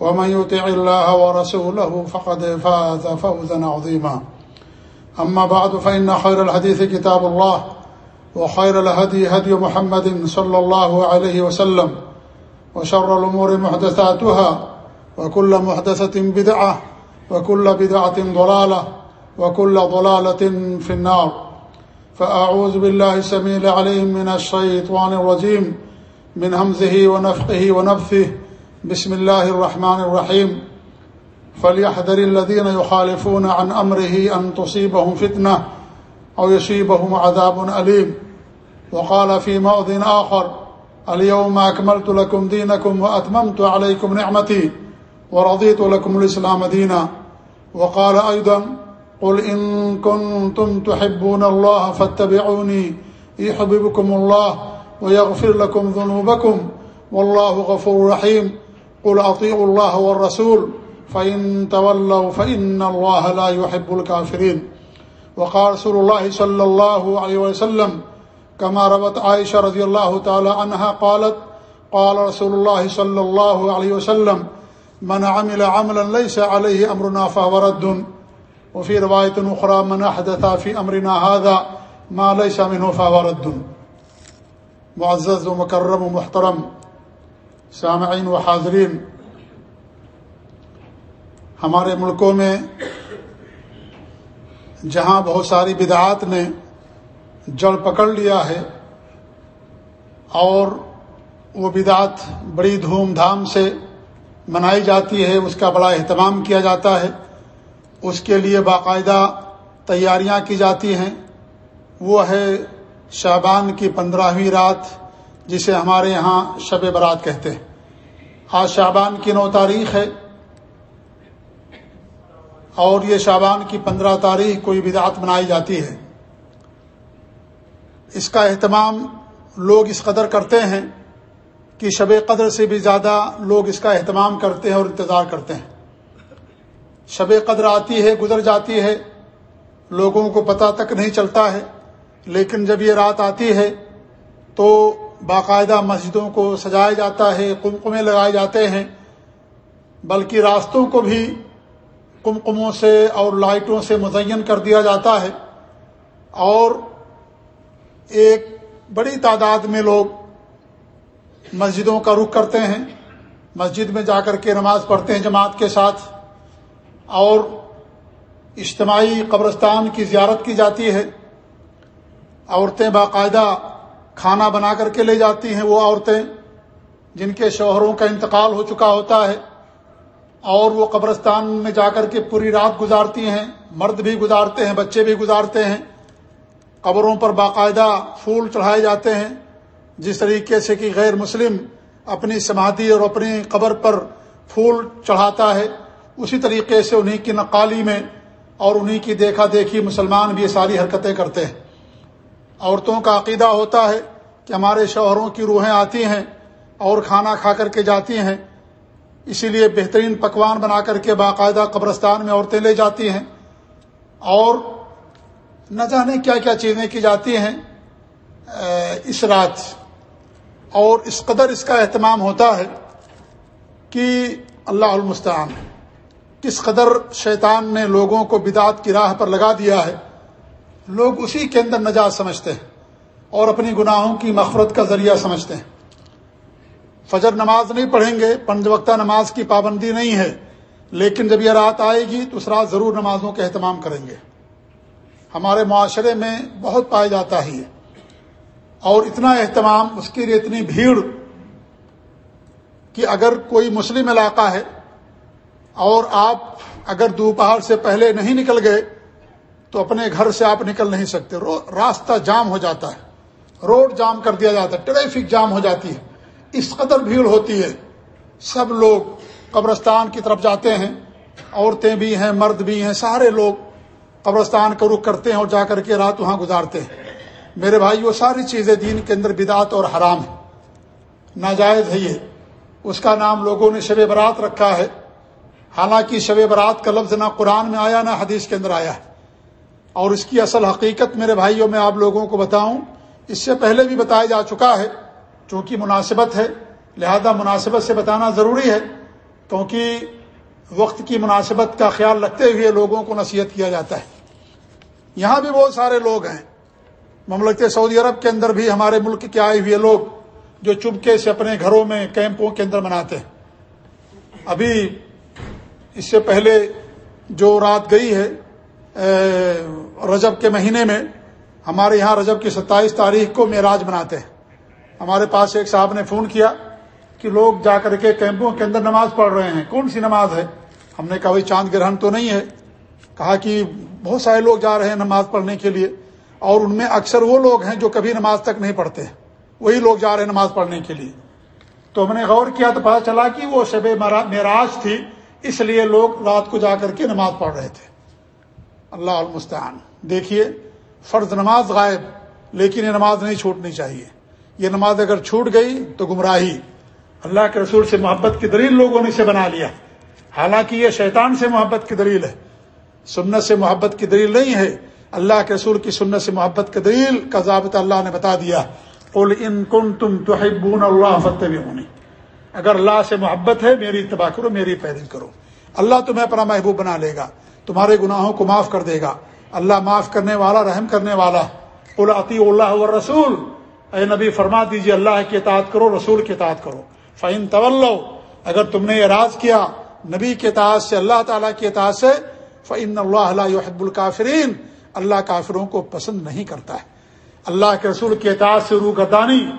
ومن يطع الله ورسوله فقد فاز فوزا عظيما. أما بعد، فإن خير الحديث كتاب الله، وخير الهدي هدي محمد صلى الله عليه وسلم، وشر الأمور محدثاتها، وكل محدثة بدعة، وكل بدعة ضلالة، وكل ضلالة في النار. فأعوذ بالله سميل عليهم من الشيطان الرجيم، من همزه ونفقه ونبثه بسم الله الرحمن الرحيم فليحذر الذين يخالفون عن أمره أن تصيبهم فتنة أو يصيبهم عذاب أليم وقال في موض آخر اليوم أكملت لكم دينكم وأتممت عليكم نعمتي ورضيت لكم الإسلام دينا وقال أيضا قل إن كنتم تحبون الله فاتبعوني يحببكم الله ويغفر لكم ذنوبكم والله غفور رحيم قل أطيعوا الله والرسول، فإن تولوا فإن الله لا يحب الكافرين. وقال رسول الله صلى الله عليه وسلم، كما روت عائشة رضي الله تعالى عنها قالت، قال رسول الله صلى الله عليه وسلم، من عمل عملا ليس عليه أمرنا فهو رد. وفي رواية أخرى، من أحدث في أمرنا هذا ما ليس منه فهو رد. معزز و مکرم و محترم سامعین و حاضرین، ہمارے ملکوں میں جہاں بہت ساری بدعات نے جڑ پکڑ لیا ہے اور وہ بدعات بڑی دھوم دھام سے منائی جاتی ہے، اس کا بڑا اہتمام کیا جاتا ہے، اس کے لیے باقاعدہ تیاریاں کی جاتی ہیں۔ وہ ہے شعبان کی پندرہویں رات جسے ہمارے یہاں شب برات کہتے ہیں۔ آج شعبان کی نو تاریخ ہے۔ اور یہ شعبان کی پندرہ تاریخ کوئی بدعت منائی جاتی ہے۔ اس کا اہتمام لوگ اس قدر کرتے ہیں کہ شب قدر سے بھی زیادہ لوگ اس کا اہتمام کرتے ہیں اور انتظار کرتے ہیں۔ شب قدر آتی ہے، گزر جاتی ہے۔ لوگوں کو پتہ تک نہیں چلتا ہے۔ لیکن جب یہ رات آتی ہے تو باقاعدہ مسجدوں کو سجایا جاتا ہے کمکمے لگائے جاتے ہیں، بلکہ راستوں کو بھی کمکموں سے اور لائٹوں سے مزین کر دیا جاتا ہے۔ اور ایک بڑی تعداد میں لوگ مسجدوں کا رخ کرتے ہیں، مسجد میں جا کر کے نماز پڑھتے ہیں جماعت کے ساتھ۔ اور اجتماعی قبرستان کی زیارت کی جاتی ہے۔ عورتیں باقاعدہ کھانا بنا کر کے لے جاتی ہیں وہ عورتیں، جن کے شوہروں کا انتقال ہو چکا ہوتا ہے، اور وہ قبرستان میں جا کر کے پوری رات گزارتی ہیں، مرد بھی گزارتے ہیں، بچے بھی گزارتے ہیں۔ قبروں پر باقاعدہ پھول چڑھائے جاتے ہیں، جس طریقے سے کہ غیر مسلم اپنی سماعتی اور اپنی قبر پر پھول چڑھاتا ہے۔ اسی طریقے سے انہیں کی نقالی میں اور انہیں کی دیکھا دیکھی مسلمان بھی یہ ساری حرکتیں کرتے ہیں۔ عورتوں کا عقیدہ ہوتا ہے کہ ہمارے شوہروں کی روحیں آتی ہیں اور کھانا کھا کر کے جاتی ہیں، اسی لیے بہترین پکوان بنا کر کے باقاعدہ قبرستان میں عورتیں لے جاتی ہیں۔ اور نہ جانے کیا کیا چیزیں کی جاتی ہیں اس رات۔ اور اس قدر اس کا اہتمام ہوتا ہے کہ اللہ المستعان، کس قدر شیطان نے لوگوں کو بدعت کی راہ پر لگا دیا ہے۔ لوگ اسی کے اندر نجات سمجھتے ہیں اور اپنی گناہوں کی مفرت کا ذریعہ سمجھتے ہیں۔ فجر نماز نہیں پڑھیں گے، پنج وقتہ نماز کی پابندی نہیں ہے، لیکن جب یہ رات آئے گی تو اس رات ضرور نمازوں کا اہتمام کریں گے۔ ہمارے معاشرے میں بہت پایا جاتا ہی ہے۔ اور اتنا اہتمام، اس کے لیے اتنی بھیڑ کہ اگر کوئی مسلم علاقہ ہے اور آپ اگر دوپہر سے پہلے نہیں نکل گئے تو اپنے گھر سے آپ نکل نہیں سکتے۔ راستہ جام ہو جاتا ہے۔ روڈ جام کر دیا جاتا ہے۔ ٹریفک جام ہو جاتی ہے۔ اس قدر بھیڑ ہوتی ہے۔ سب لوگ قبرستان کی طرف جاتے ہیں۔ عورتیں بھی ہیں، مرد بھی ہیں، سارے لوگ قبرستان کا رخ کرتے ہیں اور جا کر کے رات وہاں گزارتے ہیں۔ میرے بھائی، وہ ساری چیزیں دین کے اندر بدعت اور حرام ہے ناجائز ہے یہ۔ اس کا نام لوگوں نے شب برات رکھا ہے۔ حالانکہ شب برات کا لفظ نہ قرآن میں آیا، نہ حدیث کے اندر آیا ہے۔ اور اس کی اصل حقیقت میرے بھائیوں میں آپ لوگوں کو بتاؤں، اس سے پہلے بھی بتایا جا چکا ہے، چونکہ مناسبت ہے، لہذا مناسبت سے بتانا ضروری ہے، کیونکہ وقت کی مناسبت کا خیال رکھتے ہوئے لوگوں کو نصیحت کیا جاتا ہے۔ یہاں بھی بہت سارے لوگ ہیں۔ مملکت سعودی عرب کے اندر بھی ہمارے ملک کے آئے ہوئے لوگ جو چپکے سے اپنے گھروں میں کیمپوں کے اندر مناتے ہیں۔ ابھی اس سے پہلے جو رات گئی ہے رجب کے مہینے میں ہمارے یہاں رجب کی ستائیس تاریخ کو معراج مناتے ہیں۔ ہمارے پاس ایک صاحب نے فون کیا کہ لوگ جا کر کے کیمپوں کے اندر نماز پڑھ رہے ہیں۔ کون سی نماز ہے؟ ہم نے کہا، بھائی، چاند گرہن تو نہیں ہے۔ کہا کہ بہت سارے لوگ جا رہے ہیں نماز پڑھنے کے لیے۔ اور ان میں اکثر وہ لوگ ہیں جو کبھی نماز تک نہیں پڑھتے۔ وہی لوگ جا رہے ہیں نماز پڑھنے کے لیے۔ تو ہم نے غور کیا تو پتا چلا کہ وہ شب معراج تھی۔ اس لیے لوگ رات کو جا کر کے نماز پڑھ رہے تھے۔ اللہ المستعان۔ دیکھیے، فرض نماز غائب، لیکن یہ نماز نہیں چھوٹنی چاہیے۔ یہ نماز اگر چھوٹ گئی تو گمراہی۔ اللہ کے رسول سے محبت کی دلیل لوگوں نے اسے بنا لیا۔ حالانکہ یہ شیطان سے محبت کی دلیل ہے۔ سنت سے محبت کی دلیل نہیں ہے۔ اللہ کے رسول کی سنت سے محبت کی دلیل کا ضابطہ اللہ نے بتا دیا۔ قل ان کن تم تو اللہ فتح اگر اللہ سے محبت ہے، میری اتباع کرو، میری پیروی کرو۔ اللہ تمہیں اپنا محبوب بنا لے گا۔ تمہارے گناہوں کو معاف کر دے گا۔ اللہ معاف کرنے والا، رحم کرنے والا۔ عطی اللہ رسول اے نبی، فرما دیجیے اللہ کی اطاعت کرو، رسول کی اطاعت کرو۔ فعین طول اگر تم نے اعراض کیا نبی کے اطاعت سے، اللہ تعالیٰ کی اطاعت سے فعن اللہ یحب الکافرین اللہ کافروں کو پسند نہیں کرتا ہے۔ اللہ کے رسول کی اطاعت سے روح گردانی،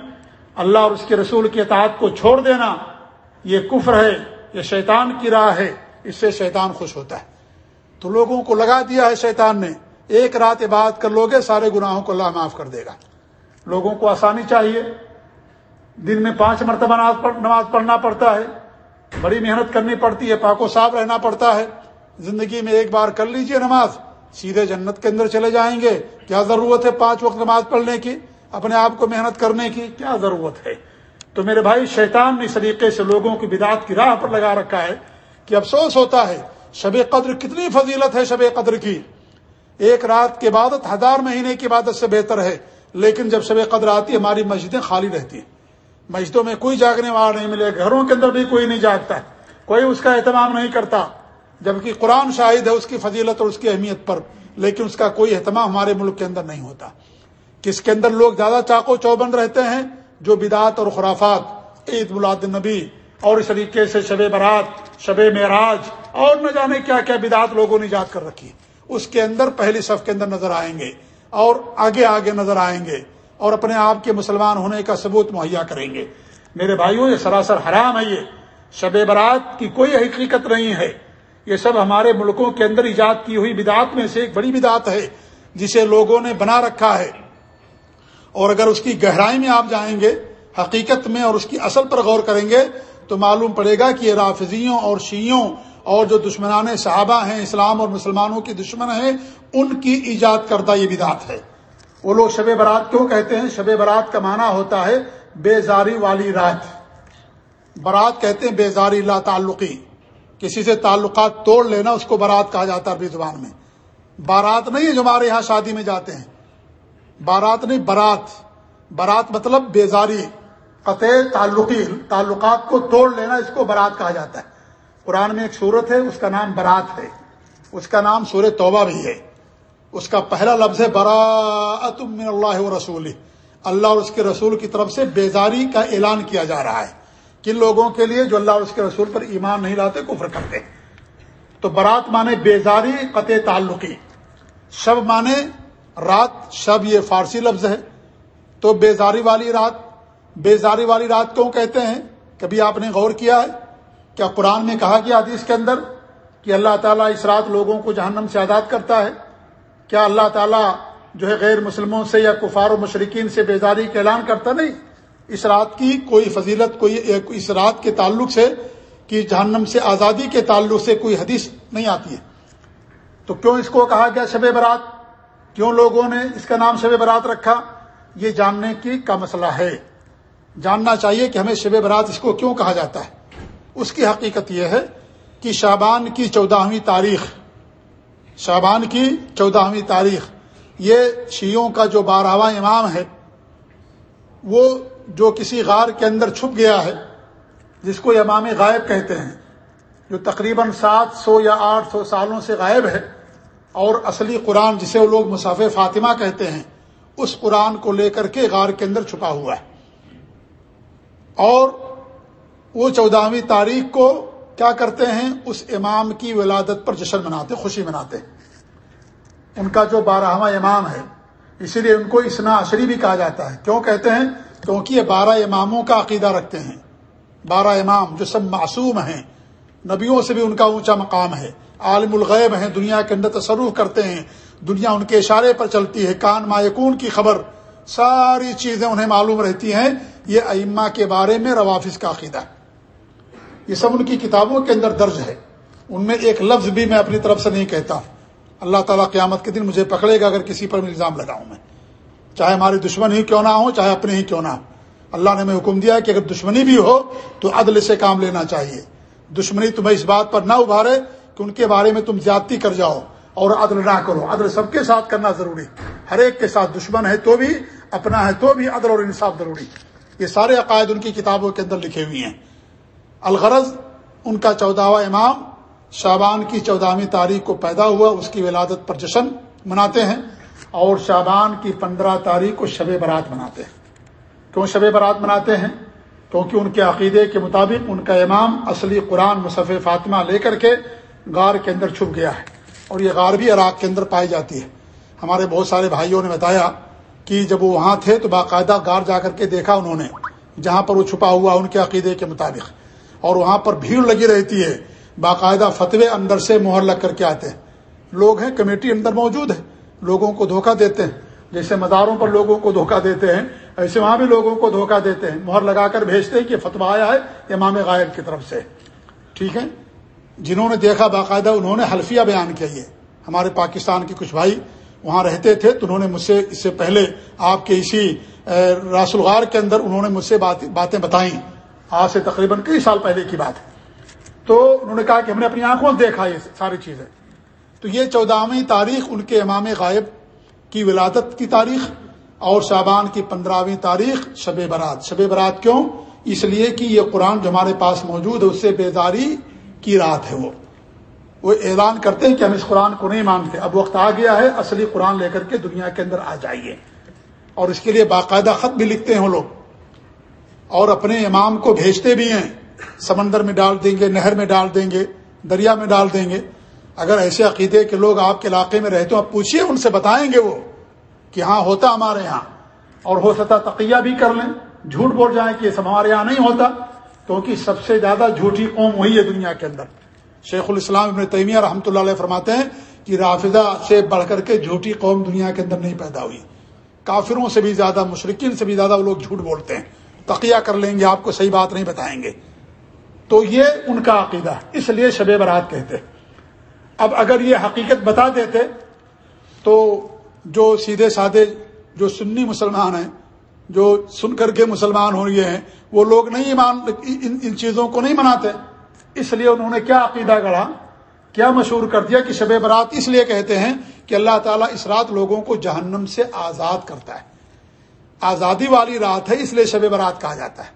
اللہ اور اس کے رسول کی اطاعت کو چھوڑ دینا، یہ کفر ہے، یہ شیطان کی راہ ہے، اس سے شیطان خوش ہوتا ہے۔ تو لوگوں کو لگا دیا ہے شیطان نے، ایک رات عبادت کر لوگے سارے گناہوں کو اللہ معاف کر دے گا۔ لوگوں کو آسانی چاہیے۔ دن میں پانچ مرتبہ نماز پڑھنا پڑتا ہے۔ بڑی محنت کرنی پڑتی ہے پاکو صاف رہنا پڑتا ہے۔ زندگی میں ایک بار کر لیجیے نماز۔ سیدھے جنت کے اندر چلے جائیں گے۔ کیا ضرورت ہے پانچ وقت نماز پڑھنے کی؟ اپنے آپ کو محنت کرنے کی؟ کیا ضرورت ہے؟ تو میرے بھائی، شیطان نے اس طریقے سے لوگوں کی بدعت کی راہ پر لگا رکھا ہے کہ افسوس ہوتا ہے شب قدر کتنی فضیلت ہے شب قدر کی؟ ایک رات کی عبادت ہزار مہینے کی عبادت سے بہتر ہے، لیکن جب شب قدر آتی ہے، ہماری مسجدیں خالی رہتی ہیں۔ مسجدوں میں کوئی جاگنے والا نہیں ملے، گھروں کے اندر بھی کوئی نہیں جاگتا۔ کوئی اس کا اہتمام نہیں کرتا، جبکہ قرآن شاہد ہے اس کی فضیلت اور اس کی اہمیت پر، لیکن اس کا کوئی اہتمام ہمارے ملک کے اندر نہیں ہوتا۔ کس کے اندر لوگ زیادہ چاقو چوبند رہتے ہیں؟ جو بدعت اور خرافات، عید ملاد نبی اور اس طریقے سے شب برات شب معراج اور نہ جانے کیا کیا بدعت لوگوں نے یاد کر رکھی اس کے اندر پہلی صف کے اندر نظر آئیں گے اور آگے آگے نظر آئیں گے اور اپنے آپ کے مسلمان ہونے کا ثبوت مہیا کریں گے۔ میرے بھائیوں، یہ سراسر حرام ہے یہ۔ شب برات کی کوئی حقیقت نہیں ہے۔ یہ سب ہمارے ملکوں کے اندر ایجاد کی ہوئی بدعت میں سے ایک بڑی بدعت ہے، جسے لوگوں نے بنا رکھا ہے۔ اور اگر اس کی گہرائی میں آپ جائیں گے، حقیقت میں اور اس کی اصل پر غور کریں گے تو معلوم پڑے گا کہ یہ رافضیوں اور شیعوں اور جو دشمنان صحابہ ہیں، اسلام اور مسلمانوں کی دشمن ہیں، ان کی ایجاد کردہ یہ بدعت ہے۔ وہ لوگ شب برات کیوں کہتے ہیں؟ شب برات کا معنی ہوتا ہے بیزاری والی رات۔ برات کہتے ہیں بیزاری لا تعلقی۔ کسی سے تعلقات توڑ لینا، اس کو برات کہا جاتا ہے عربی زبان میں۔ بارات نہیں ہے جو ہمارے یہاں شادی میں جاتے ہیں۔ بارات نہیں، برات۔ برات مطلب بیزاری۔ قطع تعلقی تعلقات کو توڑ لینا اس کو برات کہا جاتا ہے۔ قرآن میں ایک صورت ہے، اس کا نام برات ہے۔ اس کا نام سور توبہ بھی ہے۔ اس کا پہلا لفظ ہے برا من اللہ رسول اللہ اور اس کے رسول کی طرف سے بیزاری کا اعلان کیا جا رہا ہے۔ کن لوگوں کے لیے جو اللہ اور اس کے رسول پر ایمان نہیں لاتے، کفر کرتے۔ تو برات مانے بیزاری، قطع تعلقی۔ شب مانے رات، شب یہ فارسی لفظ ہے۔ تو بیزاری والی رات بیزاری والی رات کیوں کہتے ہیں، کبھی آپ نے غور کیا ہے؟ کیا قرآن میں کہا گیا حدیث کے اندر کہ اللہ تعالیٰ اس رات لوگوں کو جہنم سے آزاد کرتا ہے؟ کیا اللہ تعالیٰ جو ہے غیر مسلموں سے یا کفار و مشرقین سے بیزاری کا اعلان کرتا نہیں؟ اس رات کی کوئی فضیلت، کوئی، اس رات کے تعلق سے کہ جہنم سے آزادی کے تعلق سے کوئی حدیث نہیں آتی ہے۔ تو کیوں اس کو کہا گیا شب برات؟ کیوں لوگوں نے اس کا نام شب برات رکھا؟ یہ جاننے کی کا مسئلہ ہے۔ جاننا چاہیے کہ ہمیں شب برات اس کو کیوں کہا جاتا ہے؟ اس کی حقیقت یہ ہے کہ شابان کی چودہویں تاریخ شابان کی چودہویں تاریخ، یہ شیعوں کا جو بارہواں امام ہے، وہ جو کسی غار کے اندر چھپ گیا ہے، جس کو امام غائب کہتے ہیں، جو تقریباً سات سو یا آٹھ سو سالوں سے غائب ہے، اور اصلی قرآن جسے وہ لوگ مساف فاطمہ کہتے ہیں، اس قرآن کو لے کر کے غار کے اندر چھپا ہوا ہے۔ اور وہ چودہویں تاریخ کو کیا کرتے ہیں؟ اس امام کی ولادت پر جشن مناتے خوشی مناتے ان کا جو بارہواں امام ہے، اسی لیے ان کو اسنا عشری بھی کہا جاتا ہے۔ کیوں کہتے ہیں؟ کیونکہ یہ بارہ اماموں کا عقیدہ رکھتے ہیں۔ بارہ امام جو سب معصوم ہیں، نبیوں سے بھی ان کا اونچا مقام ہے۔ عالم الغیب ہیں، دنیا کے اندر تصرف کرتے ہیں۔ دنیا ان کے اشارے پر چلتی ہے۔ کان مایکون کی خبر، ساری چیزیں انہیں معلوم رہتی ہیں۔ یہ ائمہ کے بارے میں روافظ کا عقیدہ ہے۔ یہ سب ان کی کتابوں کے اندر درج ہے۔ ان میں ایک لفظ بھی میں اپنی طرف سے نہیں کہتا۔ اللہ تعالیٰ قیامت کے دن مجھے پکڑے گا اگر کسی پر میں الزام لگاؤں میں۔ چاہے ہمارے دشمن ہی کیوں نہ ہو چاہے اپنے ہی کیوں نہ۔ ہو اللہ نے میں حکم دیا کہ اگر دشمنی بھی ہو تو عدل سے کام لینا چاہیے۔ دشمنی تمہیں اس بات پر نہ ابھارے کہ ان کے بارے میں تم زیادتی کر جاؤ اور عدل نہ کرو۔ عدل سب کے ساتھ کرنا ضروری۔ ہر ایک کے ساتھ دشمن ہے تو بھی، اپنا ہے تو بھی عدل اور انصاف ضروری۔ یہ سارے عقائد ان کی کتابوں کے اندر لکھے ہوئے ہیں۔ الغرض ان کا چودہواں امام شابان کی چودہویں تاریخ کو پیدا ہوا، اس کی ولادت پر جشن مناتے ہیں اور شابان کی پندرہ تاریخ کو شب برات مناتے ہیں۔ کیوں شب برات مناتے ہیں؟ کیونکہ ان کے عقیدے کے مطابق ان کا امام اصلی قرآن مصف فاطمہ لے کر کے غار کے اندر چھپ گیا ہے اور یہ غار بھی عراق کے اندر پائی جاتی ہے۔ ہمارے بہت سارے بھائیوں نے بتایا کہ جب وہ وہاں تھے تو باقاعدہ غار جا کر کے دیکھا انہوں نے، جہاں پر وہ چھپا ہوا ان کے عقیدے کے مطابق۔ اور وہاں پر بھیڑ لگی رہتی ہے، باقاعدہ فتوے اندر سے مہر لگ کر کے آتے ہیں۔ لوگ ہیں، کمیٹی اندر موجود ہے، لوگوں کو دھوکہ دیتے ہیں۔ جیسے مزاروں پر لوگوں کو دھوکہ دیتے ہیں، ایسے وہاں بھی لوگوں کو دھوکہ دیتے ہیں۔ مہر لگا کر بھیجتے ہیں کہ فتوا آیا ہے امام غائب کی طرف سے۔ ٹھیک ہے؟ جنہوں نے دیکھا باقاعدہ انہوں نے حلفیہ بیان کیا یہ۔ ہمارے پاکستان کے کچھ بھائی وہاں رہتے تھے تو انہوں نے مجھ سے، اس سے پہلے آپ کے اسی راس الغار کے اندر انہوں نے مجھ سے باتیں بتائیں۔ آج سے تقریباً کئی سال پہلے کی بات ہے۔ تو انہوں نے کہا کہ ہم نے اپنی آنکھوں سے دیکھا یہ ساری چیزیں۔ تو یہ چودہویں تاریخ ان کے امام غائب کی ولادت کی تاریخ اور شابان کی پندرہویں تاریخ شب برات۔ شب برات کیوں؟ اس لیے کہ یہ قرآن جو ہمارے پاس موجود ہے، اس سے بیداری کی رات ہے وہ۔ وہ اعلان کرتے ہیں کہ ہم اس قرآن کو نہیں مانتے۔ اب وقت آ گیا ہے، اصلی قرآن لے کر کے دنیا کے اندر آ جائیے۔ اور اس کے لیے باقاعدہ خط بھی لکھتے ہیں وہ لوگ۔ اور اپنے امام کو بھیجتے بھی ہیں۔ سمندر میں ڈال دیں گے، نہر میں ڈال دیں گے، دریا میں ڈال دیں گے۔ اگر ایسے عقیدے کے لوگ آپ کے علاقے میں رہتے ہو آپ پوچھیے ان سے بتائیں گے وہ کہ ہاں ہوتا ہمارے یہاں۔ اور ہو سکتا تقیہ بھی کر لیں۔ جھوٹ بول جائیں کہ یہ ہمارے یہاں نہیں ہوتا، کیونکہ سب سے زیادہ جھوٹی قوم وہی ہے دنیا کے اندر۔ شیخ الاسلام ابن تیمیہ رحمۃ اللہ علیہ فرماتے ہیں کہ رافضہ سے بڑھ کر کے جھوٹی قوم دنیا کے اندر نہیں پیدا ہوئی۔ کافروں سے بھی زیادہ مشرقین سے بھی زیادہ وہ لوگ جھوٹ بولتے ہیں۔ تقیہ کر لیں گے، آپ کو صحیح بات نہیں بتائیں گے۔ تو یہ ان کا عقیدہ اس لیے شب برات کہتے اب اگر یہ حقیقت بتا دیتے تو جو سیدھے سادے، جو سنی مسلمان ہیں، جو سن کر کے مسلمان ہو گئے ہیں، وہ لوگ نہیں مان ان ان چیزوں کو نہیں مناتے۔ اس لیے انہوں نے کیا عقیدہ گڑھا؟ کیا مشہور کر دیا کہ شب برات اس لیے کہتے ہیں کہ اللہ تعالیٰ اس رات لوگوں کو جہنم سے آزاد کرتا ہے۔ آزادی والی رات ہے، اس لیے شب برات کہا جاتا ہے۔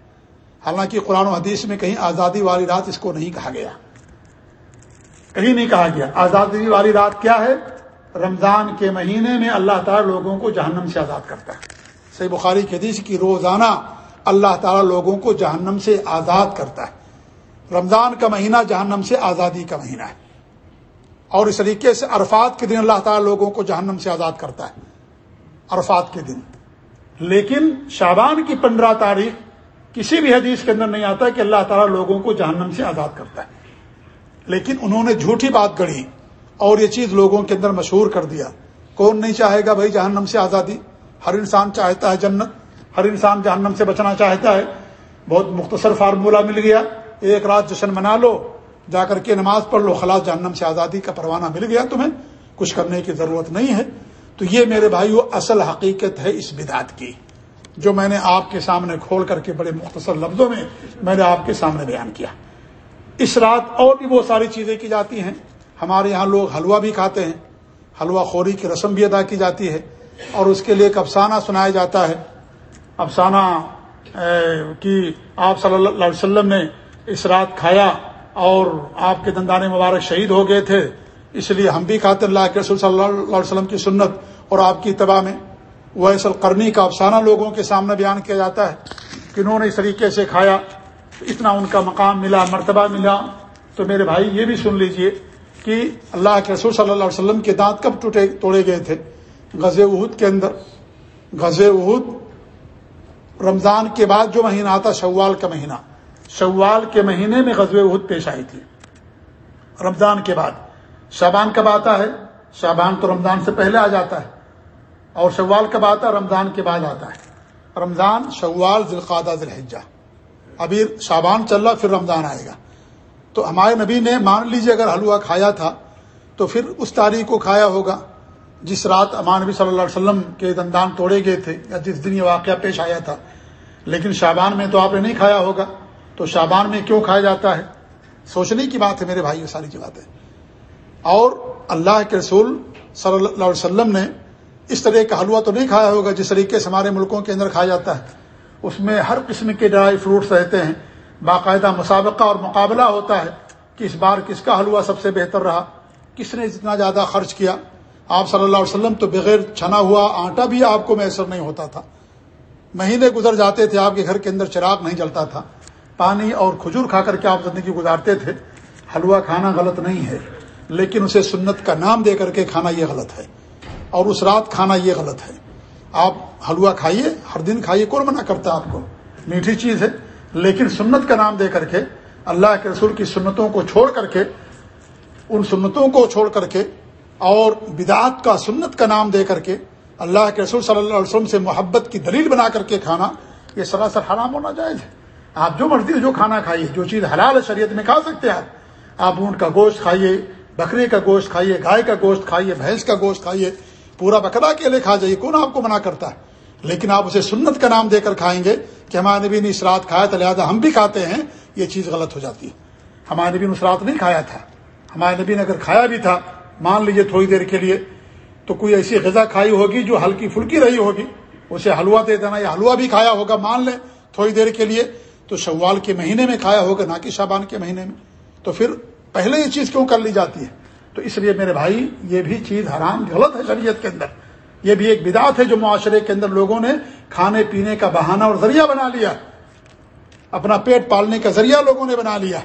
حالانکہ قرآن و حدیث میں کہیں آزادی والی رات اس کو نہیں کہا گیا۔ کہیں نہیں کہا گیا۔ آزادی والی رات کیا ہے؟ رمضان کے مہینے میں اللہ تعالیٰ لوگوں کو جہنم سے آزاد کرتا ہے۔ صحیح بخاری کی حدیث کی روزانہ اللہ تعالیٰ لوگوں کو جہنم سے آزاد کرتا ہے۔ رمضان کا مہینہ جہنم سے آزادی کا مہینہ ہے۔ اور اس طریقے سے عرفات کے دن اللہ تعالیٰ لوگوں کو جہنم سے آزاد کرتا ہے۔ عرفات کے دن۔ لیکن شابان کی پندرہ تاریخ کسی بھی حدیث کے اندر نہیں آتا کہ اللہ تعالیٰ لوگوں کو جہنم سے آزاد کرتا ہے۔ لیکن انہوں نے جھوٹی بات گڑھی اور یہ چیز لوگوں کے اندر مشہور کر دیا۔ کون نہیں چاہے گا بھائی جہنم سے آزادی؟ ہر انسان چاہتا ہے جنت، ہر انسان جہنم سے بچنا چاہتا ہے۔ بہت مختصر فارمولہ مل گیا۔ ایک رات جشن منا لو، جا کر کے نماز پڑھ لو، خلاص جہنم سے آزادی کا پروانہ مل گیا تمہیں، کچھ کرنے کی ضرورت نہیں ہے۔ تو یہ میرے بھائی اصل حقیقت ہے اس بدعت کی، جو میں نے آپ کے سامنے کھول کر کے بڑے مختصر لفظوں میں میں نے آپ کے سامنے بیان کیا۔ اس رات اور بھی بہت ساری چیزیں کی جاتی ہیں۔ ہمارے یہاں لوگ حلوہ بھی کھاتے ہیں، حلوہ خوری کی رسم بھی ادا کی جاتی ہے، اور اس کے لیے ایک افسانہ سنایا جاتا ہے۔ افسانہ کہ آپ صلی اللہ علیہ وسلم نے اس رات کھایا اور آپ کے دندان مبارک شہید ہو گئے تھے، اس لیے ہم بھی کھاتے اللہ کے رسول صلی اللہ علیہ وسلم کی سنت اور آپ کی اتباع میں۔ وہ اصل کرنی کا افسانہ لوگوں کے سامنے بیان کیا جاتا ہے کہ انہوں نے اس طریقے سے کھایا، اتنا ان کا مقام ملا، مرتبہ ملا۔ تو میرے بھائی یہ بھی سن لیجیے کہ اللہ کے رسول صلی اللہ علیہ وسلم کے دانت کب ٹوٹے، توڑے گئے تھے؟ غز عہد کے اندر۔ غز عہد رمضان کے بعد جو مہینہ آتا، شوال کا مہینہ۔ شوال کے مہینے میں غزب عہد پیش آئی تھی۔ رمضان کے بعد۔ شابان کب آتا ہے؟ شابان تو رمضان سے پہلے آ جاتا ہے۔ اور شوال کب آتا ہے؟ رمضان کے بعد آتا ہے۔ رمضان، شوال ذلقادہ ذلحجہ ابھی شابان چل رہا پھر رمضان آئے گا۔ تو ہمارے نبی نے مان لیجیے اگر حلوہ کھایا تھا، تو پھر اس تاریخ کو کھایا ہوگا۔ جس رات امان نبی صلی اللہ علیہ وسلم کے دندان توڑے گئے تھے، یا جس دن یہ واقعہ پیش آیا تھا۔ لیکن شابان میں تو آپ نے نہیں کھایا ہوگا۔ تو شابان میں کیوں کھایا جاتا ہے؟ سوچنے کی بات ہے میرے بھائی یہ ساری کی بات ہے۔ اور اللہ کے رسول صلی اللہ علیہ وسلم نے اس طرح کا حلوہ تو نہیں کھایا ہوگا جس طریقے سے ہمارے ملکوں کے اندر کھایا جاتا ہے۔ اس میں ہر قسم کے ڈرائی فروٹس رہتے ہیں۔ باقاعدہ مسابقہ اور مقابلہ ہوتا ہے کہ اس بار کس کا حلوہ سب سے بہتر رہا۔ کس نے جتنا زیادہ خرچ کیا؟ آپ صلی اللہ علیہ وسلم تو بغیر چھنا ہوا آٹا بھی آپ کو میسر نہیں ہوتا تھا۔ مہینے گزر جاتے تھے، آپ کے گھر کے اندر چراغ نہیں جلتا تھا۔ پانی اور کھجور کھا کر کے آپ زندگی گزارتے تھے، حلوہ کھانا غلط نہیں ہے، لیکن اسے سنت کا نام دے کر کے کھانا یہ غلط ہے، اور اس رات کھانا یہ غلط ہے۔ آپ حلوہ کھائیے، ہر دن کھائیے، کون منع کرتا آپ کو؟ میٹھی چیز ہے، لیکن سنت کا نام دے کر کے، اللہ کے رسول کی سنتوں کو چھوڑ کر کے، ان سنتوں کو چھوڑ کر کے، اور بدعات کا سنت کا نام دے کر کے، اللہ کے رسول صلی اللہ علیہ وسلم سے محبت کی دلیل بنا کر کے کھانا، یہ سراسر حرام ہونا جائز ہے۔ آپ جو مرضی جو کھانا کھائیے، جو چیز حلال شریعت میں کھا سکتے ہیں آپ۔ آپ اونٹ کا گوشت کھائیے، بکرے کا گوشت کھائیے، گائے کا گوشت کھائیے، بھینس کا گوشت کھائیے، پورا بکرا کے لیے کھا جائیے، کون آپ کو منع کرتا ہے؟ لیکن آپ اسے سنت کا نام دے کر کھائیں گے کہ ہمارے نبی نے اس رات کھایا تو لہٰذا ہم بھی کھاتے ہیں، یہ چیز غلط ہو جاتی ہے۔ ہمارے نبی نے اس رات نہیں کھایا تھا۔ ہمارے نبی نے اگر کھایا بھی تھا، مان لیجیے تھوڑی دیر کے لیے، تو کوئی ایسی غذا کھائی ہوگی جو ہلکی پھلکی رہی ہوگی، اسے حلوہ دے دینا یا حلوہ بھی کھایا ہوگا، مان لیں تھوڑی دیر کے لیے تو شوال کے مہینے میں کھایا ہوگا، نہ کہ شابان کے مہینے میں۔ تو پھر پہلے یہ چیز کیوں کر لی جاتی ہے؟ تو اس لیے میرے بھائی، یہ بھی چیز حرام، غلط ہے شریعت کے اندر۔ یہ بھی ایک بدعت ہے جو معاشرے کے اندر لوگوں نے کھانے پینے کا بہانہ اور ذریعہ بنا لیا۔ اپنا پیٹ پالنے کا ذریعہ لوگوں نے بنا لیا۔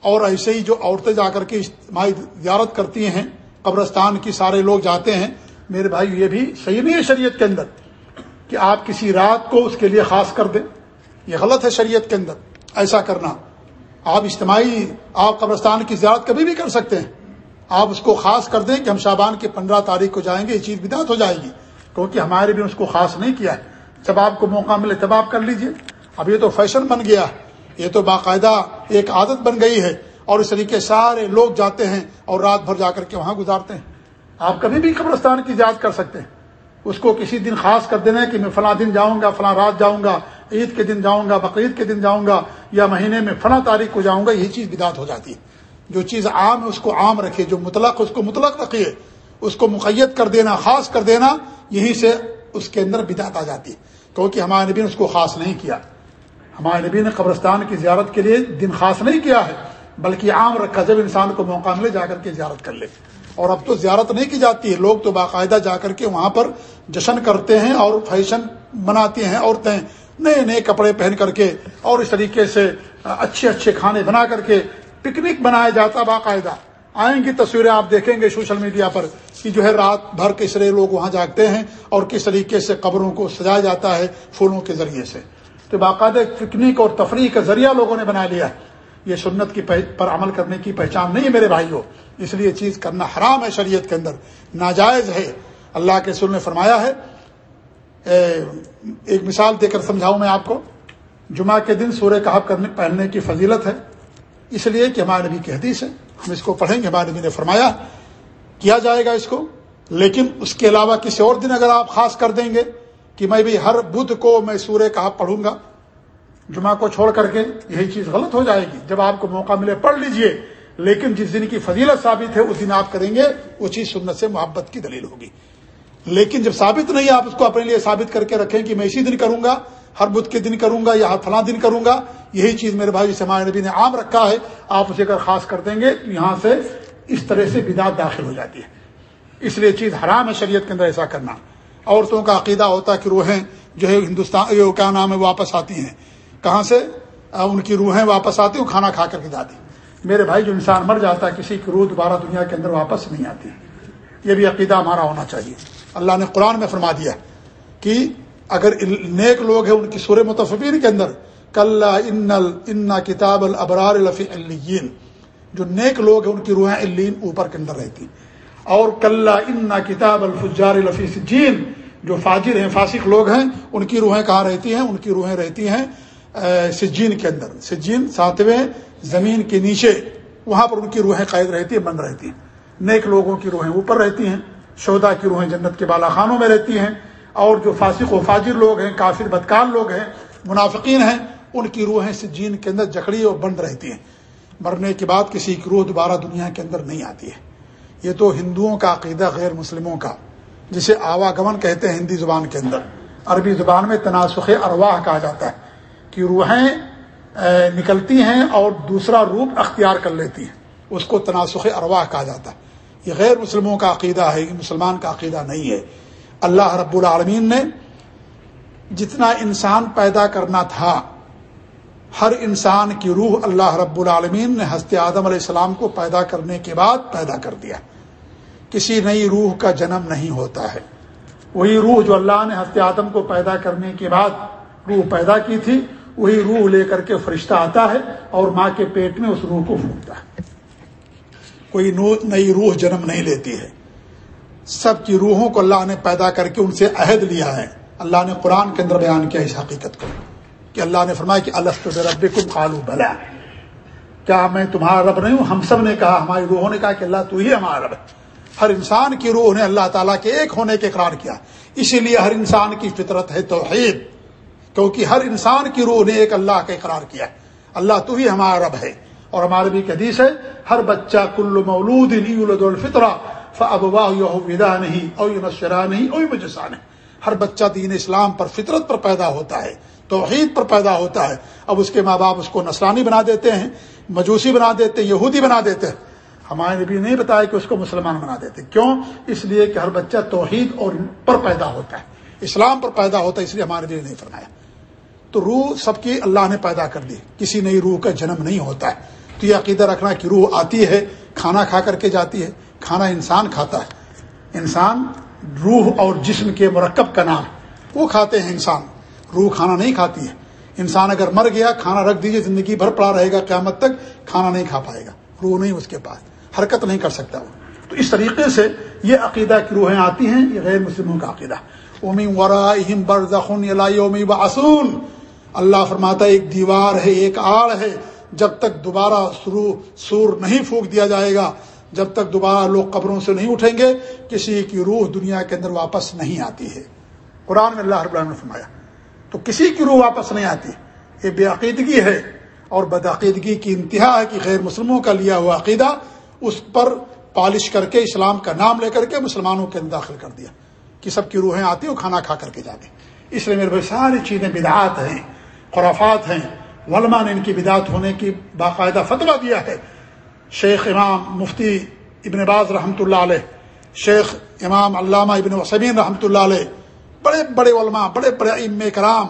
اور ایسے ہی جو عورتیں جا کر کے اجتماعی زیارت کرتی ہیں، قبرستان کی سارے لوگ جاتے ہیں، میرے بھائی، یہ بھی صحیح نہیں ہے شریعت کے اندر کہ آپ کسی رات کو اس کے لیے خاص کر دیں۔ یہ غلط ہے شریعت کے اندر، ایسا کرنا۔ آپ اجتماعی، آپ قبرستان کی زیارت کبھی بھی کر سکتے ہیں۔ آپ اس کو خاص کر دیں کہ ہم شابان کی پندرہ تاریخ کو جائیں گے، یہ چیز بدعت ہو جائے گی۔ کیونکہ ہمارے بھی اس کو خاص نہیں کیا ہے۔ جب آپ کو موقع ملے تب آپ کر لیجیے۔ اب یہ تو فیشن بن گیا یہ تو باقاعدہ ایک عادت بن گئی ہے۔ اور اس طریقے سارے لوگ جاتے ہیں اور رات بھر جا کر کے وہاں گزارتے ہیں۔ آپ کبھی بھی قبرستان کی یاد کر سکتے ہیں۔ اس کو کسی دن خاص کر دینا کہ میں فلاں دن جاؤں گا، فلاں رات جاؤں گا عید کے دن جاؤں گا، بقرعید کے دن جاؤں گا یا مہینے میں فلاں تاریخ کو جاؤں گا یہ چیز بدات ہو جاتی ہے۔ جو چیز عام ہے، اس کو عام رکھے جو مطلق اس کو مطلق رکھیے۔ اس کو مقیت کر دینا، خاص کر دینا، یہی سے اس کے اندر بدعت آ جاتی ہے۔ کیونکہ ہمارے نبی نے اس کو خاص نہیں کیا۔ ہمارے نبی نے قبرستان کی زیارت کے لیے دن خاص نہیں کیا ہے، بلکہ عام رکھا، جب انسان کو موقع ملے، جا کر کے زیارت کر لے۔ اور اب تو زیارت نہیں کی جاتی ہے، لوگ تو باقاعدہ جا کر کے وہاں پر جشن کرتے ہیں اور فیشن مناتی ہیں، عورتیں نئے نئے کپڑے پہن کر کے اور اس طریقے سے اچھے اچھے کھانے بنا کر کے پکنک بنایا جاتا باقاعدہ۔ آئیں گی تصویریں آپ دیکھیں گے سوشل میڈیا پر کہ جو ہے رات بھر کس طرح لوگ وہاں جاگتے ہیں اور کس طریقے سے قبروں کو سجایا جاتا ہے پھولوں کے ذریعے سے۔ تو باقاعدہ پکنک اور تفریح کا ذریعہ لوگوں نے بنا لیا ہے۔ یہ سنت کی پر عمل کرنے کی پہچان نہیں ہے میرے بھائیوں۔ اس لیے چیز کرنا حرام ہے شریعت کے اندر۔ ناجائز ہے۔ اللہ کے سر نے فرمایا ہے ایک مثال دے کر سمجھاؤں میں آپ کو۔ جمعہ کے دن سورہ کہاب کرنے پہننے کی فضیلت ہے۔ اس لیے کہ ہمارے نبی کی حدیث ہے۔ ہم اس کو پڑھیں گے ہمارے نبی نے فرمایا، کیا جائے گا اس کو؟ لیکن اس کے علاوہ کسی اور دن اگر آپ خاص کر دیں گے کہ میں بھی ہر بدھ کو میں سورہ کہاب پڑھوں گا، جمعہ کو چھوڑ کر کے یہی چیز غلط ہو جائے گی۔ جب آپ کو موقع ملے، پڑھ لیجیے۔ لیکن جس دن کی فضیلت ثابت ہے، اس دن آپ کریں گے وہ چیز سنت سے محبت کی دلیل ہوگی۔ لیکن جب ثابت نہیں آپ اس کو اپنے لیے ثابت کر کے رکھیں کہ میں اسی دن کروں گا، ہر بدھ کے دن کروں گا یا ہر فلاں دن کروں گا، یہی چیز میرے بھائی سما نبی نے عام رکھا ہے، آپ اسے اگر خاص کر دیں گے تو یہاں سے اس طرح سے بدعت داخل ہو جاتی ہے۔ اس لیے چیز حرام ہے شریعت کے اندر ایسا کرنا۔ عورتوں کا عقیدہ ہوتا ہے کہ روحیں جو ہے ہندوستان کیا نام ہے، واپس آتی ہیں۔ کہاں سے؟ ان کی روحیں واپس آتی ہیں کھانا کھا کر کے جاتی میرے بھائی جو انسان مر جاتا ہے، کسی کی روح دوبارہ دنیا کے اندر واپس نہیں آتی۔ یہ بھی عقیدہ ہمارا ہونا چاہیے۔ اللہ نے قرآن میں فرما دیا کہ اگر نیک لوگ ہیں ان کی سورہ متفین کے اندر کل ان کتاب البرار الفی الین جو نیک لوگ ہیں ان کی روحیں الین اوپر کے اندر رہتی۔ اور کل ان کتاب الفجار الفی سجین، جو فاجر ہیں، فاسق لوگ ہیں، ان کی روحیں کہاں رہتی ہیں؟ ان کی روحیں رہتی ہیں سجین کے اندر۔ سجین ساتویں زمین کے نیچے، وہاں پر ان کی روحیں قید رہتی ہیں، بند رہتی ہیں۔ نیک لوگوں کی روحیں اوپر رہتی ہیں۔ شودا کی روحیں جنت کے بالا خانوں میں رہتی ہیں۔ اور جو فاسق و فاجر لوگ ہیں، کافر بدکار لوگ ہیں، منافقین ہیں، ان کی روحیں سجین کے اندر جکڑی اور بند رہتی ہیں۔ مرنے کے بعد کسی کی روح دوبارہ دنیا کے اندر نہیں آتی ہے۔ یہ تو ہندوؤں کا عقیدہ، غیر مسلموں کا، جسے آواگمن کہتے ہیں ہندی زبان کے اندر۔ عربی زبان میں تناسخ ارواح کہا جاتا ہے کہ روحیں نکلتی ہیں اور دوسرا روپ اختیار کر لیتی ہیں۔ اس کو تناسخ ارواح کہا جاتا ہے۔ یہ غیر مسلموں کا عقیدہ ہے، یہ مسلمان کا عقیدہ نہیں ہے۔ اللہ رب العالمین نے جتنا انسان پیدا کرنا تھا، ہر انسان کی روح اللہ رب العالمین نے ہست آدم علیہ السلام کو پیدا کرنے کے بعد پیدا کر دیا۔ کسی نئی روح کا جنم نہیں ہوتا ہے۔ وہی روح جو اللہ نے ہست آدم کو پیدا کرنے کے بعد روح پیدا کی تھی، وہی روح لے کر کے فرشتہ آتا ہے اور ماں کے پیٹ میں اس روح کو پھونکتا ہے۔ کوئی نئی روح جنم نہیں لیتی ہے۔ سب کی روحوں کو اللہ نے پیدا کر کے ان سے عہد لیا ہے۔ اللہ نے قرآن کے اندر بیان کیا اس حقیقت کو کہ اللہ نے فرمایا کہ اللہ رب کم قالو بلا۔ کیا میں تمہارا رب نہیں ہوں؟ ہم سب نے کہا، ہماری روحوں نے کہا کہ اللہ تو ہی ہمارا رب۔ ہے ہر انسان کی روح نے اللہ تعالیٰ کے ایک ہونے کے اقرار کیا۔ اسی لیے ہر انسان کی فطرت ہے توحید، کیونکہ ہر انسان کی روح نے ایک اللہ کا اقرار کیا۔ اللہ تو ہی ہمارا رب ہے۔ اور ہمارے بھی حدیث ہے، ہر بچہ کل مولود الفطرہ ابوا ودا نہیں او نشرا نہیں او مجسا نہیں ہر بچہ دین اسلام پر فطرت پر پیدا ہوتا ہے، توحید پر پیدا ہوتا ہے۔ اب اس کے ماں باپ اس کو نسلانی بنا دیتے ہیں، مجوسی بنا دیتے ہیں، یہودی بنا دیتے ہیں۔ ہمارے نبی نہیں بتایا کہ اس کو مسلمان بنا دیتے۔ کیوں؟ اس لیے کہ ہر بچہ توحید اور پر پیدا ہوتا ہے، اسلام پر پیدا ہوتا ہے، اس لیے ہمارے نبی نے نہیں فرمایا۔ تو روح سب کی اللہ نے پیدا کر دی۔ کسی نئی روح کا جنم نہیں ہوتا ہے۔ تو یہ عقیدہ رکھنا کہ روح آتی ہے، کھانا کھا کر کے جاتی ہے، کھانا انسان کھاتا ہے۔ انسان روح اور جسم کے مرکب کا نام وہ کھاتے ہیں انسان۔ روح کھانا نہیں کھاتی ہے۔ انسان اگر مر گیا، کھانا رکھ دیجیے زندگی بھر پڑا رہے گا، قیامت تک کھانا نہیں کھا پائے گا۔ روح نہیں اس کے پاس۔ حرکت نہیں کر سکتا وہ۔ تو اس طریقے سے یہ عقیدہ کی روحیں آتی ہیں، یہ غیر مسلموں کا عقیدہ۔ اومی ورا برزخن اومی باسون اللہ فرماتا ایک دیوار ہے، ایک آڑ ہے۔ جب تک دوبارہ سور نہیں پھونک دیا جائے گا، جب تک دوبارہ لوگ قبروں سے نہیں اٹھیں گے، کسی کی روح دنیا کے اندر واپس نہیں آتی ہے۔ قرآن میں اللہ رب نے فرمایا، تو کسی کی روح واپس نہیں آتی۔ یہ بے عقیدگی ہے اور بدعقیدگی کی انتہا ہے کہ غیر مسلموں کا لیا ہوا عقیدہ اس پر پالش کر کے اسلام کا نام لے کر کے مسلمانوں کے اندر داخل کر دیا کہ سب کی روحیں آتی ہیں کھانا کھا کر کے جاتے۔ اس لیے میرے بھائی، ساری چیزیں بدعات ہیں۔ خرافات ہیں۔ علماء نے ان کی بدعت ہونے کی باقاعدہ فتویٰ دیا ہے۔ شیخ امام مفتی ابن باز رحمۃ اللہ علیہ، شیخ امام علامہ ابن وسمین رحمۃ اللہ علیہ، بڑے بڑے علماء، بڑے بڑے ام کرام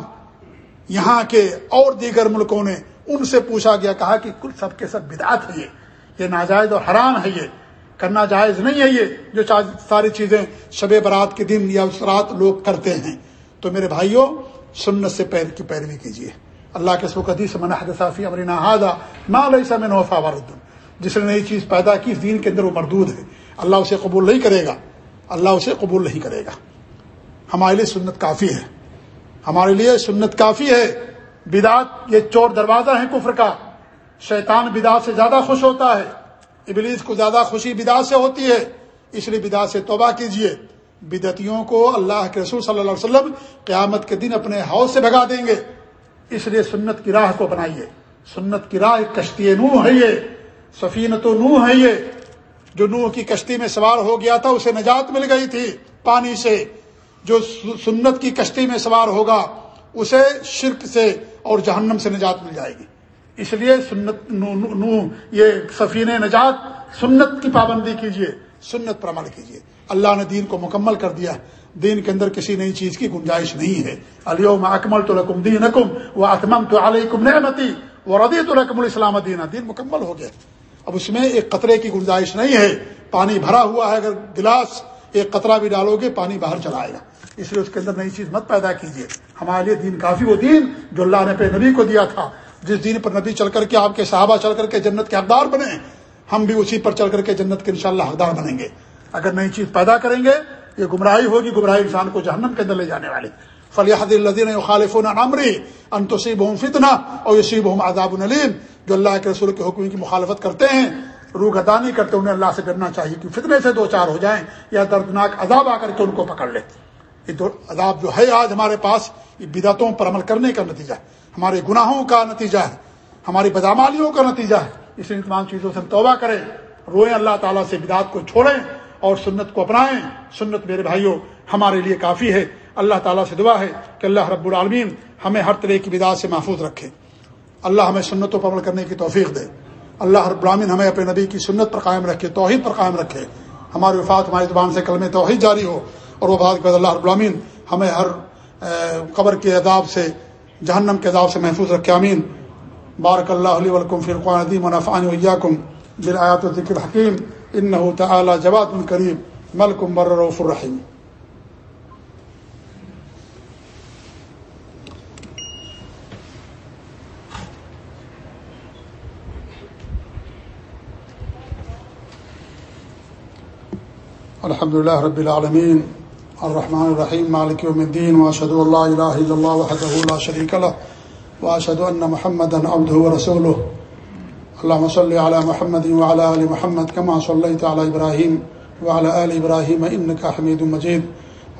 یہاں کے اور دیگر ملکوں نے ان سے پوچھا گیا، کہا کہ کل سب کے سب بدعت ہے یہ یہ ناجائز اور حرام ہے یہ، کرنا جائز نہیں ہے یہ جو ساری چیزیں شب برات کے دن یا اس رات لوگ کرتے ہیں۔ تو میرے بھائیوں سنت سے پیر کی پیروی کیجیے۔ اللہ کے سوقدی سے منحد صافی امرینا ہادا ماں علیہ میں نوفا وردن جس نے نئی چیز پیدا کی، اس دین کے اندر وہ مردود ہے۔ اللہ اسے قبول نہیں کرے گا۔ اللہ اسے قبول نہیں کرے گا۔ ہمارے لیے سنت کافی ہے۔ ہمارے لیے سنت کافی ہے۔ بدعت، یہ چور دروازہ ہے کفر کا۔ شیطان بدعت سے زیادہ خوش ہوتا ہے۔ ابلیس کو زیادہ خوشی بدعت سے ہوتی ہے۔ اس لیے بدعت سے توبہ کیجیے۔ بدعتیوں کو اللہ کے رسول صلی اللہ علیہ وسلم قیامت کے دن اپنے حوض سے بھگا دیں گے۔ اس لیے سنت کی راہ کو بنائیے۔ سنت کی راہ کشتی نو ہے یہ۔ سفینت و نو ہے یہ۔ جو نوح کی کشتی میں سوار ہو گیا تھا، اسے نجات مل گئی تھی پانی سے۔ جو سنت کی کشتی میں سوار ہوگا، اسے شرک سے اور جہنم سے نجات مل جائے گی۔ اس لیے سنت نو نو یہ سفین نجات، سنت کی پابندی کیجیے سنت پر عمل کیجیے اللہ نے دین کو مکمل کر دیا دین کے اندر کسی نئی چیز کی گنجائش نہیں ہے۔ علیہ اکمل تو رقم دین حکم اتمم تو علیکم نعمتی وہ ردی تو رقم الاسلام دین دین مکمل ہو گیا۔ اب اس میں ایک قطرے کی گنجائش نہیں ہے۔ پانی بھرا ہوا ہے۔ اگر گلاس ایک قطرہ بھی ڈالو گے، پانی باہر چلائے گا۔ اس لیے اس کے اندر نئی چیز مت پیدا کیجیے ہمارے لیے دین کافی وہ دین جو اللہ نے پہ نبی کو دیا تھا۔ جس دین پر نبی چل کر کے آپ کے صحابہ چل کر کے جنت کے حقدار بنے۔ ہم بھی اسی پر چل کر کے جنت کے انشاءاللہ حقدار بنیں گے۔ اگر نئی چیز پیدا کریں گے، یہ گمراہی ہوگی، گمراہی انسان کو جہنم کے اندر لے جانے والی۔ فلیحد الدین خالف نامری انتوسیب ہوں فتنا اور یسیب ہوں عذاب العلیم جو اللہ کے رسول کے حکم کی مخالفت کرتے ہیں، روح گدا نہیں کرتے، انہیں اللہ سے ڈرنا چاہیے کہ فتنے سے دو چار ہو جائیں یا دردناک عذاب آ کر کے ان کو پکڑ لے۔ یہ عذاب جو ہے آج ہمارے پاس، یہ بدعتوں پر عمل کرنے کا نتیجہ ہے۔ ہمارے گناہوں کا نتیجہ ہے۔ ہماری بدامالیوں کا نتیجہ ہے۔ اس لیے تمام چیزوں سے ہم توبہ کریں، روئیں اللہ تعالیٰ سے بدعت کو چھوڑیں اور سنت کو اپنائیں۔ سنت میرے بھائیوں، ہمارے لیے کافی ہے۔ اللہ تعالیٰ سے دعا ہے کہ اللہ رب العالمین ہمیں ہر طرح کی بدعت سے محفوظ رکھے۔ اللہ ہمیں سنتوں پر عمل کرنے کی توفیق دے۔ اللہ رب العالمین ہمیں اپنے نبی کی سنت پر قائم رکھے، توحید پر قائم رکھے۔ ہماری وفات ہماری زبان سے کلم توحید جاری ہو اور وہ بات اللہ رب العالمین ہمیں ہر قبر کے عذاب سے، جہنم کے عذاب سے محفوظ رکھے امین بارک اللہ علیہ ولکم فرقان عدیم ونفعانی ویاکم بالآیات و ذکر حکیم انہو تعالی جواد کریم ملکم بر روف الرحیم الحمد لله رب العالمين الرحمن الرحيم مالك يوم الدين واشهد ان لا اله الا الله وحده لا شريك له واشهد ان محمدا عبده ورسوله. اللهم صل على محمد وعلى ال محمد كما صليت على ابراهيم وعلى ال ابراهيم انك حميد مجيد.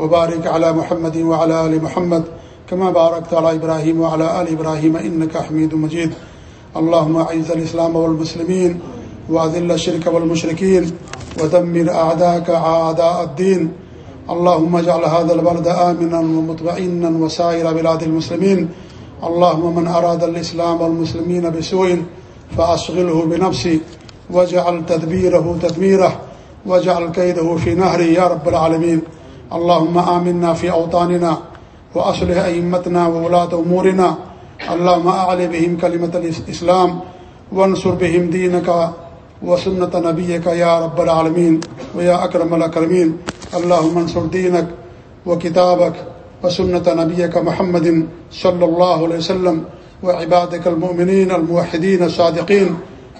وبارك على محمد وعلى ال محمد كما باركت على ابراهيم وعلى ال ابراهيم انك حميد مجيد. اللهم اعز الاسلام والمسلمين واذل الشرك والمشركين ودمر اعداءك اعداء الدين. اللهم اجعل هذا البلد امنا ومطمئنا وسائر بلاد المسلمين. اللهم من أراد الإسلام والمسلمين بسوء فأشغله بنفسي واجعل تدبيره تدميره واجعل كيده في نهره يا رب العالمين اللهم آمنا في أوطاننا وأصلح أئمتنا وولاة أمورنا اللهم أعلي بهم كلمة الإسلام وانصر بهم دينك وسنة نبيك يا رب العالمين ويا أكرم الأكرمين اللهم انصر دينك وكتابك وسنة نبيك محمد صلى الله عليه وسلم و وعبادك المؤمنين الموحدين الصادقين.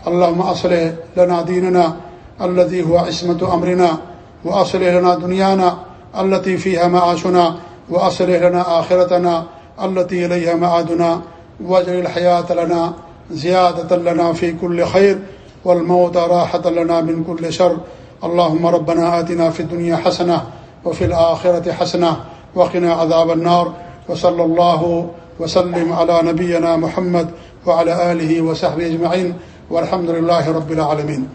اللهم أصلح لنا ديننا الذي هو عصمة أمرنا، وأصلح لنا دنيانا التي فيها معاشنا، وأصلح لنا آخرتنا التي إليها معادنا. واجعل الحياة لنا زيادة لنا في كل خير، والموت راحة لنا من كل شر. اللهم ربنا آتنا في الدنيا حسنة وفي الآخرة حسنة وقنا عذاب النار وصلى الله وسلم على نبينا محمد وعلى آله وصحبه أجمعين والحمد لله رب العالمين